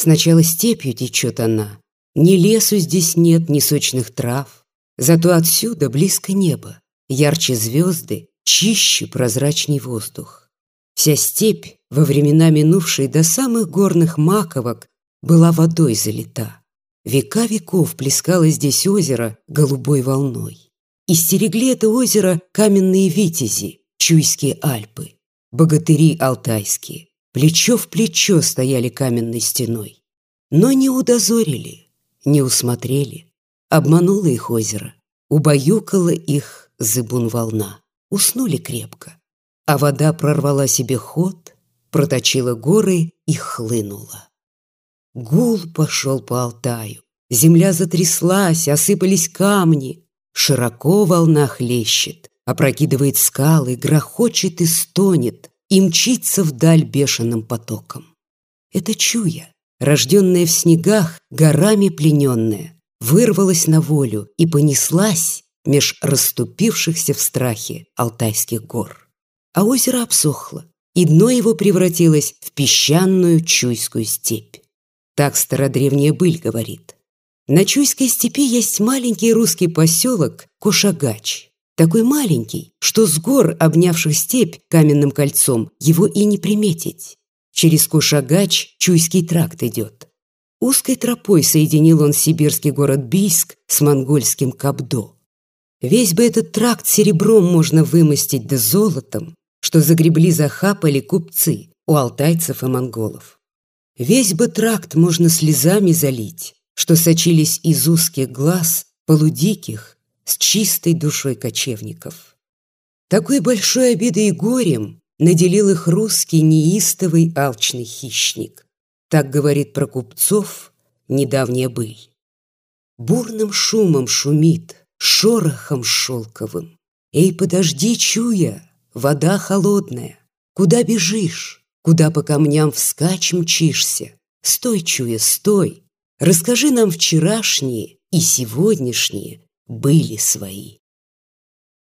Сначала степью течет она, ни лесу здесь нет, ни сочных трав, зато отсюда близко небо, ярче звезды, чище прозрачней воздух. Вся степь во времена минувшие до самых горных маковок была водой залита. Века веков плескало здесь озеро голубой волной. И стерегли это озеро каменные витязи, Чуйские Альпы, богатыри алтайские. Плечо в плечо стояли каменной стеной. Но не удозорили, не усмотрели. Обмануло их озеро, убаюкала их зыбун волна. Уснули крепко, а вода прорвала себе ход, проточила горы и хлынула. Гул пошел по Алтаю, земля затряслась, осыпались камни. Широко волна хлещет, опрокидывает скалы, грохочет и стонет, и мчится вдаль бешеным потоком. Это чуя, рожденная в снегах, горами плененная, вырвалась на волю и понеслась меж расступившихся в страхе Алтайских гор. А озеро обсохло, и дно его превратилось в песчаную Чуйскую степь. Так стародревняя быль говорит. На Чуйской степи есть маленький русский поселок Кошагач. Такой маленький, что с гор, обнявших степь каменным кольцом, его и не приметить. Через Кошагач Чуйский тракт идет. Узкой тропой соединил он сибирский город Бийск с монгольским Кабдо. Весь бы этот тракт серебром можно вымостить да золотом, что загребли захапали купцы у алтайцев и монголов. Весь бы тракт можно слезами залить, что сочились из узких глаз полудиких с чистой душой кочевников. Такой большой обидой и горем наделил их русский неистовый алчный хищник. Так говорит про купцов недавняя быль. Бурным шумом шумит, шорохом шелковым. Эй, подожди, чуя, вода холодная. Куда бежишь? Куда по камням вскачь мчишься? Стой, чуя, стой. Расскажи нам вчерашние и сегодняшние были свои.